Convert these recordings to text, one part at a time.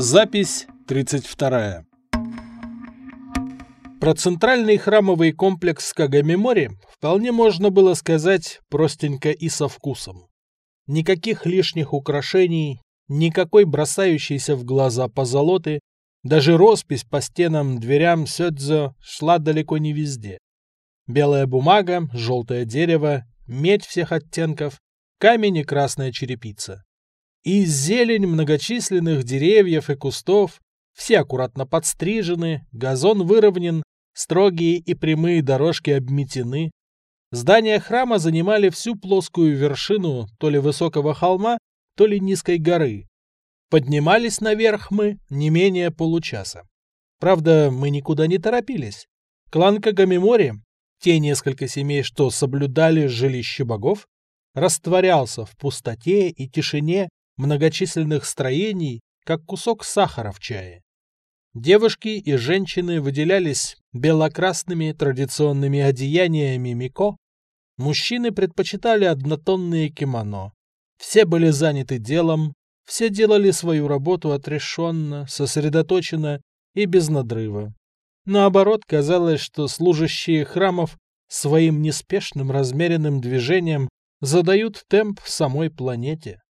Запись 32. Про центральный храмовый комплекс Кагамимори вполне можно было сказать простенько и со вкусом. Никаких лишних украшений, никакой бросающейся в глаза позолоты, даже роспись по стенам, дверям сёдзё шла далеко не везде. Белая бумага, желтое дерево, медь всех оттенков, камень и красная черепица. И зелень многочисленных деревьев и кустов, все аккуратно подстрижены, газон выровнен, строгие и прямые дорожки обметены. Здания храма занимали всю плоскую вершину то ли высокого холма, то ли низкой горы. Поднимались наверх мы не менее получаса. Правда, мы никуда не торопились. Клан Кагамимори, те несколько семей, что соблюдали жилище богов, растворялся в пустоте и тишине многочисленных строений, как кусок сахара в чае. Девушки и женщины выделялись белокрасными традиционными одеяниями мико, мужчины предпочитали однотонные кимоно. Все были заняты делом, все делали свою работу отрешенно, сосредоточенно и без надрыва. Наоборот, казалось, что служащие храмов своим неспешным размеренным движением задают темп самой планете.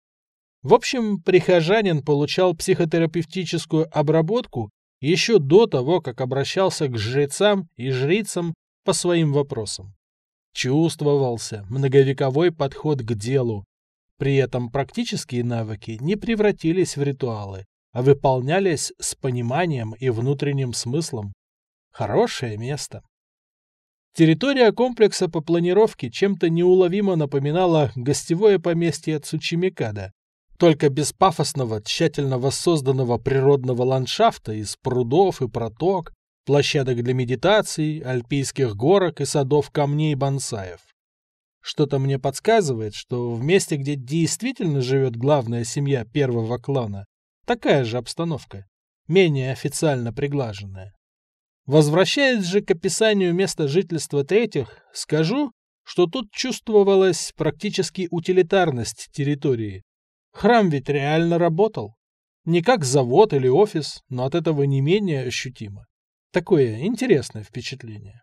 В общем, прихожанин получал психотерапевтическую обработку еще до того, как обращался к жрецам и жрицам по своим вопросам. Чувствовался многовековой подход к делу. При этом практические навыки не превратились в ритуалы, а выполнялись с пониманием и внутренним смыслом. Хорошее место. Территория комплекса по планировке чем-то неуловимо напоминала гостевое поместье Цучимикада, только без пафосного, тщательно воссозданного природного ландшафта из прудов и проток, площадок для медитаций, альпийских горок и садов камней бонсаев. Что-то мне подсказывает, что в месте, где действительно живет главная семья первого клана, такая же обстановка, менее официально приглаженная. Возвращаясь же к описанию места жительства третьих, скажу, что тут чувствовалась практически утилитарность территории, Храм ведь реально работал. Не как завод или офис, но от этого не менее ощутимо. Такое интересное впечатление.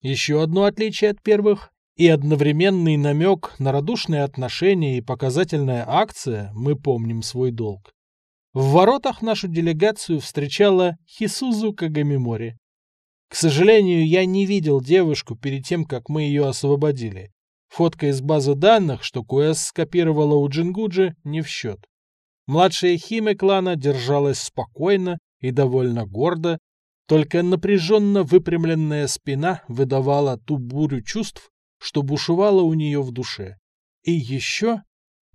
Еще одно отличие от первых и одновременный намек на радушные отношения и показательная акция «Мы помним свой долг». В воротах нашу делегацию встречала Хисузу Кагамимори. К сожалению, я не видел девушку перед тем, как мы ее освободили. Фотка из базы данных, что Куэс скопировала у Джингуджи, не в счет. Младшая Химе клана держалась спокойно и довольно гордо, только напряженно выпрямленная спина выдавала ту бурю чувств, что бушевала у нее в душе. И еще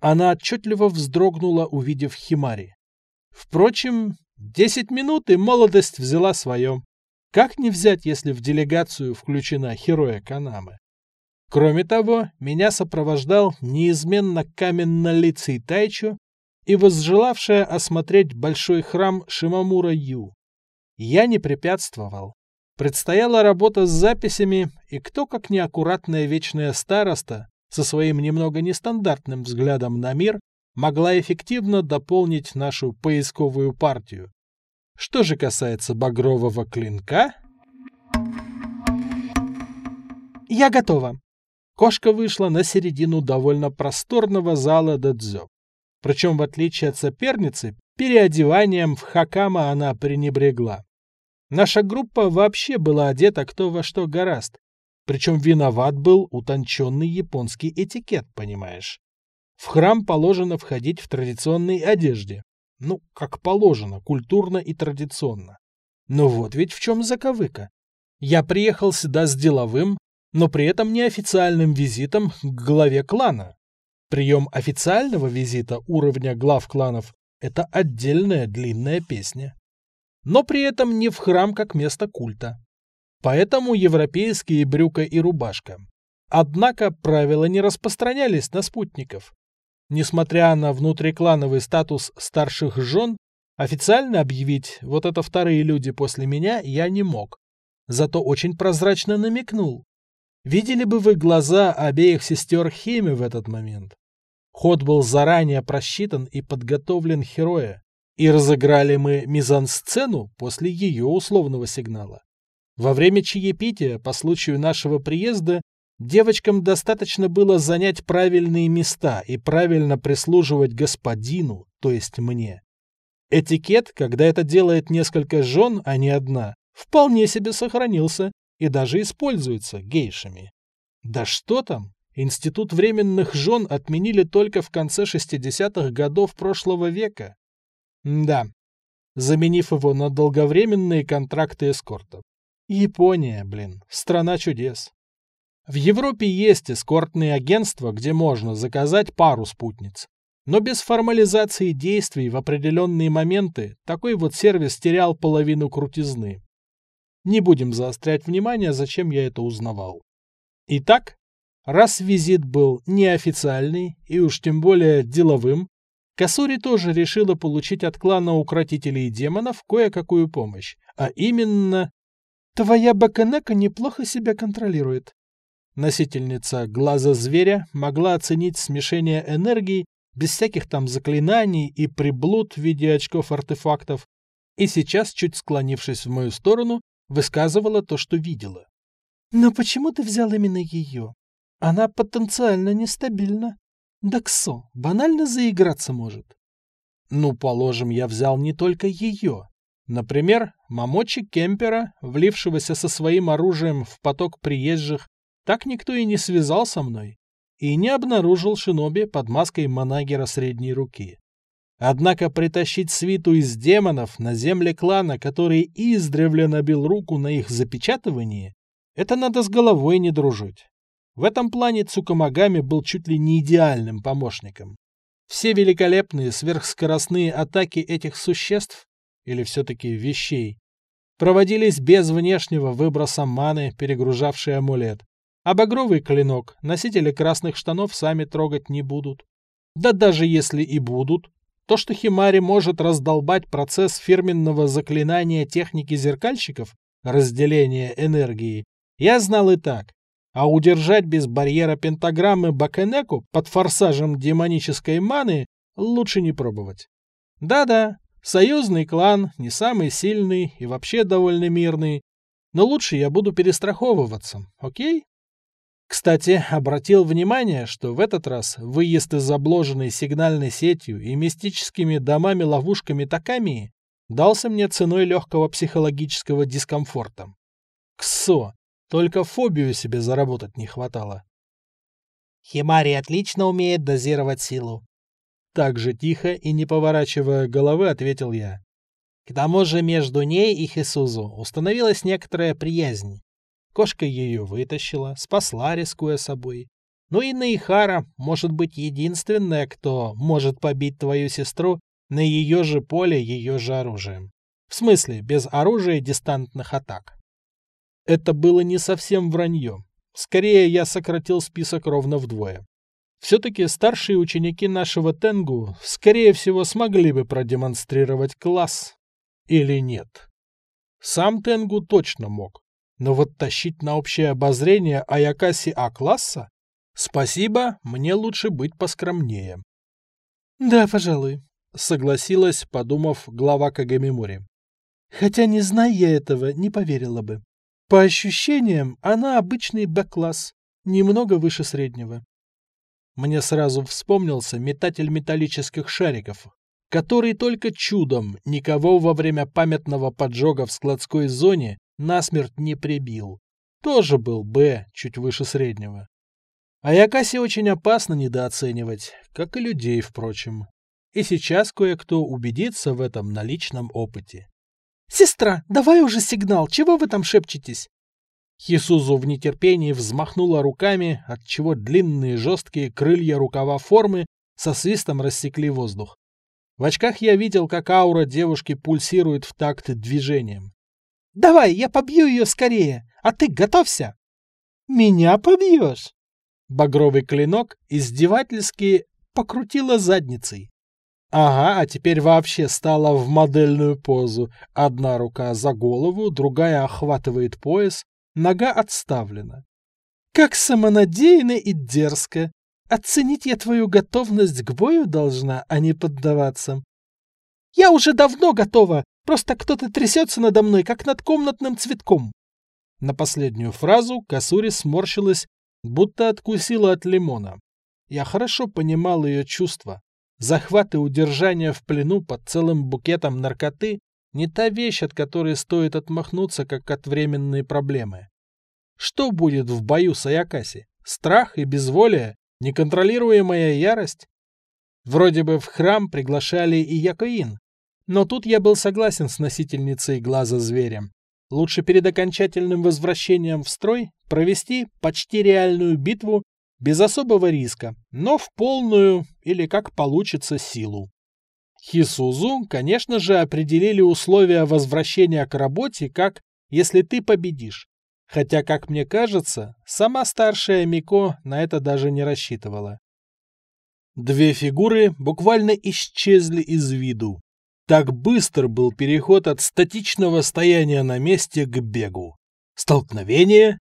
она отчетливо вздрогнула, увидев Химари. Впрочем, десять минут и молодость взяла свое. Как не взять, если в делегацию включена Хероя Канамы? Кроме того, меня сопровождал неизменно каменно-лицый и возжелавшая осмотреть большой храм Шимамура Ю. Я не препятствовал. Предстояла работа с записями, и кто, как неаккуратная вечная староста, со своим немного нестандартным взглядом на мир, могла эффективно дополнить нашу поисковую партию. Что же касается багрового клинка... «Я готова», Кошка вышла на середину довольно просторного зала дадзё. Причем, в отличие от соперницы, переодеванием в хакама она пренебрегла. Наша группа вообще была одета кто во что гораст. Причем виноват был утонченный японский этикет, понимаешь. В храм положено входить в традиционной одежде. Ну, как положено, культурно и традиционно. Но вот ведь в чем заковыка. Я приехал сюда с деловым, но при этом неофициальным визитом к главе клана. Прием официального визита уровня глав кланов – это отдельная длинная песня. Но при этом не в храм как место культа. Поэтому европейские брюка и рубашка. Однако правила не распространялись на спутников. Несмотря на внутриклановый статус старших жен, официально объявить «вот это вторые люди после меня» я не мог. Зато очень прозрачно намекнул. Видели бы вы глаза обеих сестер Хими в этот момент? Ход был заранее просчитан и подготовлен Хероя. И разыграли мы мизансцену после ее условного сигнала. Во время чаепития по случаю нашего приезда девочкам достаточно было занять правильные места и правильно прислуживать господину, то есть мне. Этикет, когда это делает несколько жен, а не одна, вполне себе сохранился и даже используется гейшами. Да что там, институт временных жен отменили только в конце 60-х годов прошлого века. Да, заменив его на долговременные контракты эскорта. Япония, блин, страна чудес. В Европе есть эскортные агентства, где можно заказать пару спутниц. Но без формализации действий в определенные моменты такой вот сервис терял половину крутизны. Не будем заострять внимание, зачем я это узнавал. Итак, раз визит был неофициальный и уж тем более деловым, Касури тоже решила получить от клана укротителей демонов кое-какую помощь, а именно... «Твоя Баканека неплохо себя контролирует». Носительница глаза зверя могла оценить смешение энергии без всяких там заклинаний и приблуд в виде очков-артефактов, и сейчас, чуть склонившись в мою сторону, высказывала то, что видела. «Но почему ты взял именно ее? Она потенциально нестабильна. Да ксо, банально заиграться может. Ну, положим, я взял не только ее. Например, Мамочи Кемпера, влившегося со своим оружием в поток приезжих, так никто и не связал со мной и не обнаружил шиноби под маской манагера средней руки. Однако притащить свиту из демонов на земле клана, который издревле набил руку на их запечатывании, это надо с головой не дружить. В этом плане Цукамагами был чуть ли не идеальным помощником. Все великолепные сверхскоростные атаки этих существ, или все-таки вещей, проводились без внешнего выброса маны, перегружавшей амулет, а багровый клинок носители красных штанов сами трогать не будут. Да даже если и будут, то, что Химари может раздолбать процесс фирменного заклинания техники зеркальщиков, разделения энергии, я знал и так, а удержать без барьера пентаграммы Бакенеку под форсажем демонической маны лучше не пробовать. Да-да, союзный клан не самый сильный и вообще довольно мирный, но лучше я буду перестраховываться, окей? Кстати, обратил внимание, что в этот раз выезд из обложенной сигнальной сетью и мистическими домами-ловушками Такамии дался мне ценой легкого психологического дискомфорта. Ксо, только фобию себе заработать не хватало. Химари отлично умеет дозировать силу. Так же тихо и не поворачивая головы, ответил я. К тому же между ней и Хисузу установилась некоторая приязнь. Кошка ее вытащила, спасла, рискуя собой. Ну и Наихара может быть единственная, кто может побить твою сестру на ее же поле ее же оружием. В смысле, без оружия дистантных атак. Это было не совсем вранье. Скорее, я сократил список ровно вдвое. Все-таки старшие ученики нашего Тенгу, скорее всего, смогли бы продемонстрировать класс. Или нет. Сам Тенгу точно мог. Но вот тащить на общее обозрение Аякаси А-класса? Спасибо, мне лучше быть поскромнее. Да, пожалуй, согласилась, подумав глава Кагамимори. Хотя, не зная я этого, не поверила бы. По ощущениям, она обычный Б-класс, немного выше среднего. Мне сразу вспомнился метатель металлических шариков, который только чудом никого во время памятного поджога в складской зоне насмерть не прибил. Тоже был Б, чуть выше среднего. А Якаси очень опасно недооценивать, как и людей, впрочем. И сейчас кое-кто убедится в этом на личном опыте. «Сестра, давай уже сигнал, чего вы там шепчетесь?» Хисузу в нетерпении взмахнула руками, отчего длинные жесткие крылья рукава формы со свистом рассекли воздух. В очках я видел, как аура девушки пульсирует в такт движением. «Давай, я побью ее скорее, а ты готовься!» «Меня побьешь?» Багровый клинок издевательски покрутила задницей. Ага, а теперь вообще стала в модельную позу. Одна рука за голову, другая охватывает пояс, нога отставлена. Как самонадеянно и дерзко. Оценить я твою готовность к бою должна, а не поддаваться. Я уже давно готова, просто кто-то трясется надо мной, как над комнатным цветком. На последнюю фразу Касури сморщилась, будто откусила от лимона. Я хорошо понимал ее чувства. Захват и удержание в плену под целым букетом наркоты не та вещь, от которой стоит отмахнуться, как от временной проблемы. Что будет в бою с Аякаси? Страх и безволие? Неконтролируемая ярость? Вроде бы в храм приглашали и Якоин. Но тут я был согласен с носительницей глаза зверем. Лучше перед окончательным возвращением в строй провести почти реальную битву без особого риска, но в полную или как получится силу. Хисузу, конечно же, определили условия возвращения к работе как «если ты победишь». Хотя, как мне кажется, сама старшая Мико на это даже не рассчитывала. Две фигуры буквально исчезли из виду. Так быстро был переход от статичного стояния на месте к бегу. Столкновение,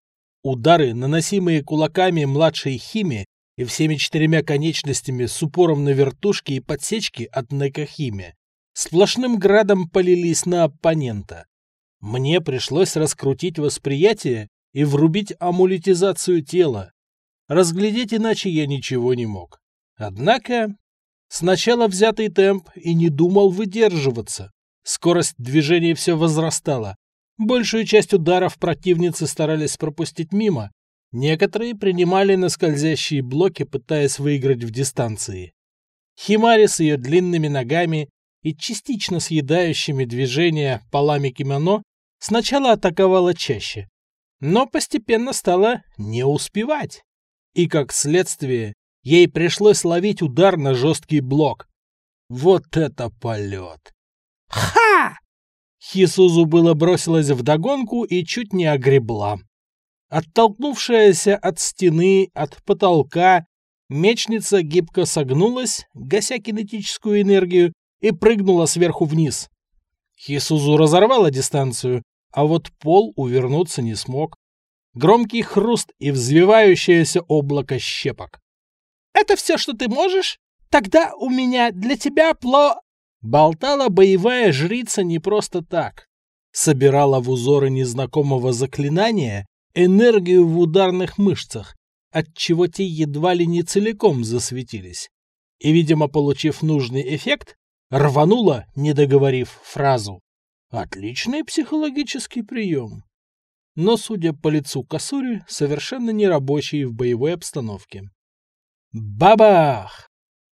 удары, наносимые кулаками младшей Хими и всеми четырьмя конечностями с упором на вертушки и подсечки от Некохими, сплошным градом полились на оппонента. Мне пришлось раскрутить восприятие и врубить амулетизацию тела. Разглядеть иначе я ничего не мог. Однако, сначала взятый темп и не думал выдерживаться. Скорость движения все возрастала. Большую часть ударов противницы старались пропустить мимо. Некоторые принимали на скользящие блоки, пытаясь выиграть в дистанции. Химари с ее длинными ногами и частично съедающими движения полами кимоно сначала атаковала чаще, но постепенно стала не успевать. И как следствие, Ей пришлось ловить удар на жесткий блок. Вот это полет! Ха! Хисузу было бросилась вдогонку и чуть не огребла. Оттолкнувшаяся от стены, от потолка, мечница гибко согнулась, гася кинетическую энергию, и прыгнула сверху вниз. Хисузу разорвала дистанцию, а вот пол увернуться не смог. Громкий хруст и взвивающееся облако щепок. Это все, что ты можешь? Тогда у меня для тебя пло...» Болтала боевая жрица не просто так. Собирала в узоры незнакомого заклинания энергию в ударных мышцах, отчего те едва ли не целиком засветились. И, видимо, получив нужный эффект, рванула, не договорив фразу. Отличный психологический прием. Но, судя по лицу Касури, совершенно нерабочий в боевой обстановке. Бабах!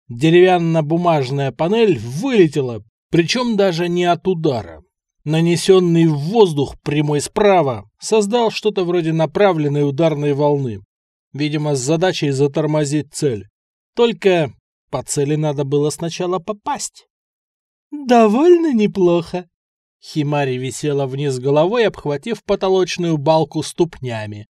Деревянно-бумажная панель вылетела, причем даже не от удара. Нанесенный в воздух прямой справа создал что-то вроде направленной ударной волны. Видимо, с задачей затормозить цель. Только по цели надо было сначала попасть. «Довольно неплохо». Химари висела вниз головой, обхватив потолочную балку ступнями.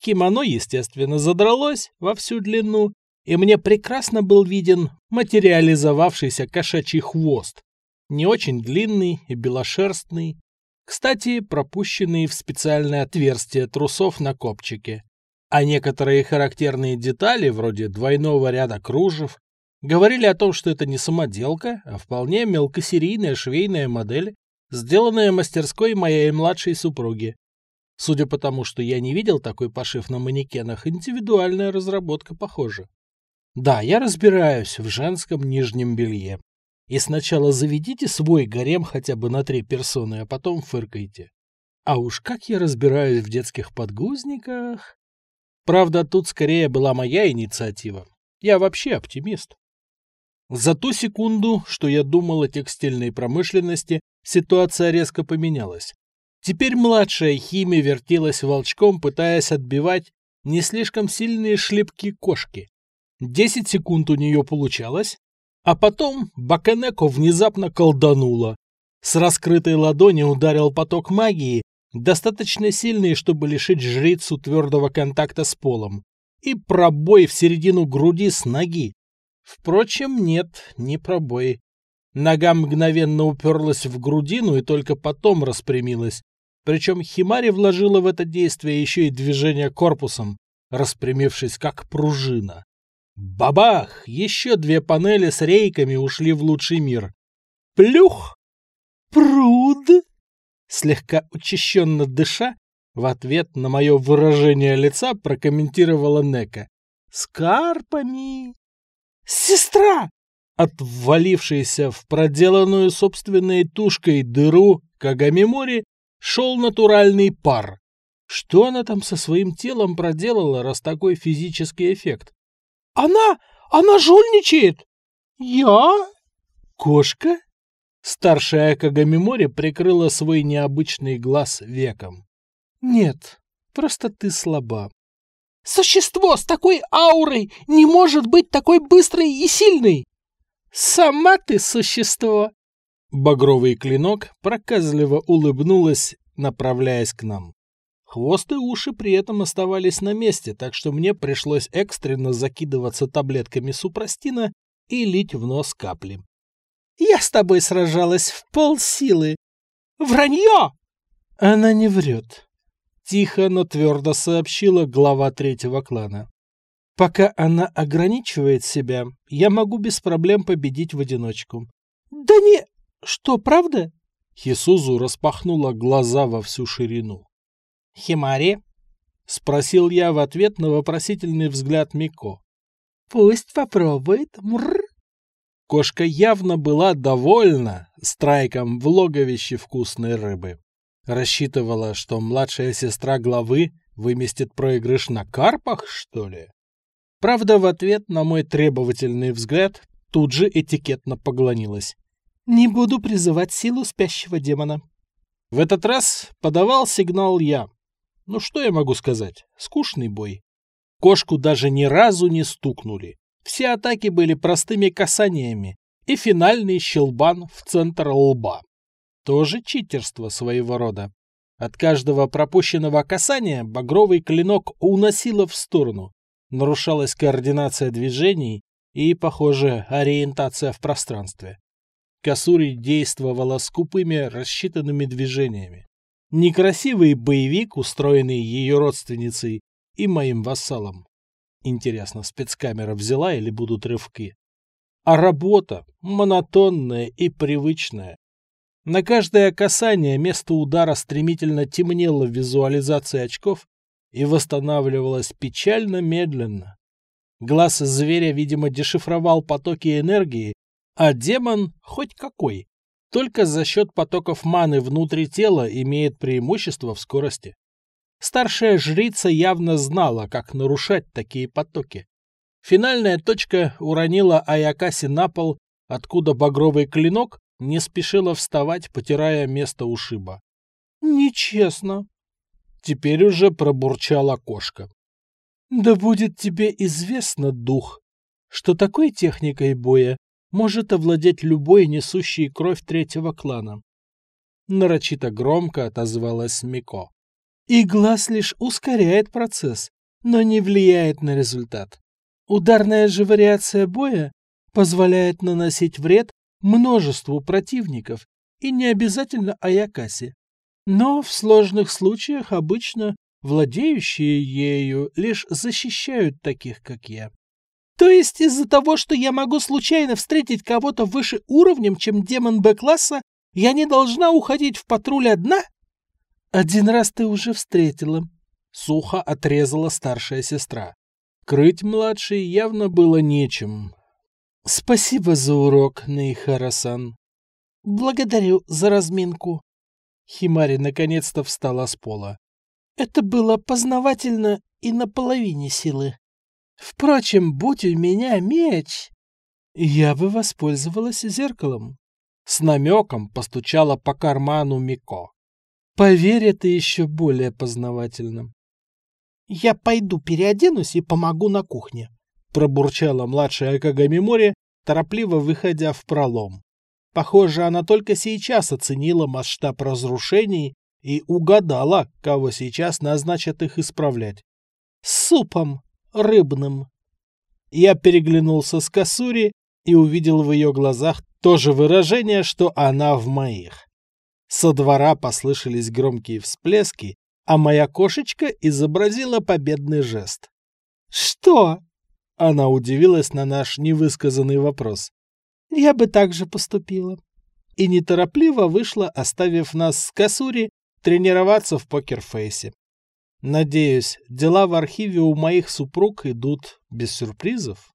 Кимоно, естественно, задралось во всю длину, и мне прекрасно был виден материализовавшийся кошачий хвост, не очень длинный и белошерстный, кстати, пропущенный в специальное отверстие трусов на копчике. А некоторые характерные детали, вроде двойного ряда кружев, говорили о том, что это не самоделка, а вполне мелкосерийная швейная модель, сделанная мастерской моей младшей супруги. Судя по тому, что я не видел такой пошив на манекенах, индивидуальная разработка похожа. Да, я разбираюсь в женском нижнем белье. И сначала заведите свой гарем хотя бы на три персоны, а потом фыркайте. А уж как я разбираюсь в детских подгузниках... Правда, тут скорее была моя инициатива. Я вообще оптимист. За ту секунду, что я думал о текстильной промышленности, ситуация резко поменялась. Теперь младшая химия вертелась волчком, пытаясь отбивать не слишком сильные шлепки кошки. Десять секунд у нее получалось, а потом Баканеко внезапно колданула. С раскрытой ладони ударил поток магии, достаточно сильный, чтобы лишить жрицу твердого контакта с полом, и пробой в середину груди с ноги. Впрочем, нет, не пробой. Нога мгновенно уперлась в грудину и только потом распрямилась. Причем Химари вложила в это действие еще и движение корпусом, распрямившись как пружина. Бабах! Еще две панели с рейками ушли в лучший мир. Плюх! Пруд! Слегка учащенно дыша, в ответ на мое выражение лица прокомментировала Нека. «С карпами!» «Сестра!» Отвалившийся в проделанную собственной тушкой дыру Кагамимори шел натуральный пар. Что она там со своим телом проделала, раз такой физический эффект? «Она... она жульничает!» «Я?» «Кошка?» Старшая Кагамимори прикрыла свой необычный глаз веком. Нет, просто ты слаба. Существо с такой аурой не может быть такой быстрой и сильной. Сама ты существо. Багровый клинок проказливо улыбнулась, направляясь к нам. Хвост и уши при этом оставались на месте, так что мне пришлось экстренно закидываться таблетками супрастина и лить в нос капли. «Я с тобой сражалась в полсилы!» «Вранье!» Она не врет. Тихо, но твердо сообщила глава третьего клана. Пока она ограничивает себя, я могу без проблем победить в одиночку. Да не... Что, правда? Хисузу распахнула глаза во всю ширину. Химари? Спросил я в ответ на вопросительный взгляд Мико. Пусть попробует. Мрр. Кошка явно была довольна страйком в логовище вкусной рыбы. Рассчитывала, что младшая сестра главы выместит проигрыш на карпах, что ли? Правда, в ответ на мой требовательный взгляд тут же этикетно поглонилась. «Не буду призывать силу спящего демона». В этот раз подавал сигнал я. Ну что я могу сказать? Скучный бой. Кошку даже ни разу не стукнули. Все атаки были простыми касаниями и финальный щелбан в центр лба. Тоже читерство своего рода. От каждого пропущенного касания багровый клинок уносило в сторону. Нарушалась координация движений и, похоже, ориентация в пространстве. Касури действовала скупыми, рассчитанными движениями. Некрасивый боевик, устроенный ее родственницей и моим вассалом. Интересно, спецкамера взяла или будут рывки? А работа монотонная и привычная. На каждое касание место удара стремительно темнело в визуализации очков и восстанавливалось печально медленно. Глаз зверя, видимо, дешифровал потоки энергии, а демон хоть какой, только за счет потоков маны внутри тела имеет преимущество в скорости. Старшая жрица явно знала, как нарушать такие потоки. Финальная точка уронила Аякаси на пол, откуда багровый клинок не спешила вставать, потирая место ушиба. «Нечестно!» Теперь уже пробурчала кошка. «Да будет тебе известно, дух, что такой техникой боя может овладеть любой несущий кровь третьего клана». Нарочито громко отозвалась Мико. «И глаз лишь ускоряет процесс, но не влияет на результат. Ударная же вариация боя позволяет наносить вред множеству противников и не обязательно Аякасе. Но в сложных случаях обычно владеющие ею лишь защищают таких, как я. То есть из-за того, что я могу случайно встретить кого-то выше уровнем, чем демон Б-класса, я не должна уходить в патруль одна? Один раз ты уже встретила. Сухо отрезала старшая сестра. Крыть младшей явно было нечем, Спасибо за урок, Нейхара-сан. Благодарю за разминку. Химари наконец-то встала с пола. Это было познавательно и на половине силы. Впрочем, будь у меня меч, я бы воспользовалась зеркалом. С намеком постучала по карману Мико. Поверь, это еще более познавательно. Я пойду переоденусь и помогу на кухне пробурчала младшая Кагамимори, торопливо выходя в пролом. Похоже, она только сейчас оценила масштаб разрушений и угадала, кого сейчас назначат их исправлять. С супом рыбным. Я переглянулся с Касури и увидел в ее глазах то же выражение, что она в моих. Со двора послышались громкие всплески, а моя кошечка изобразила победный жест. «Что?» Она удивилась на наш невысказанный вопрос. «Я бы так же поступила». и неторопливо вышла, оставив нас с Касури тренироваться в покерфейсе. Надеюсь, дела в архиве у моих супруг идут без сюрпризов.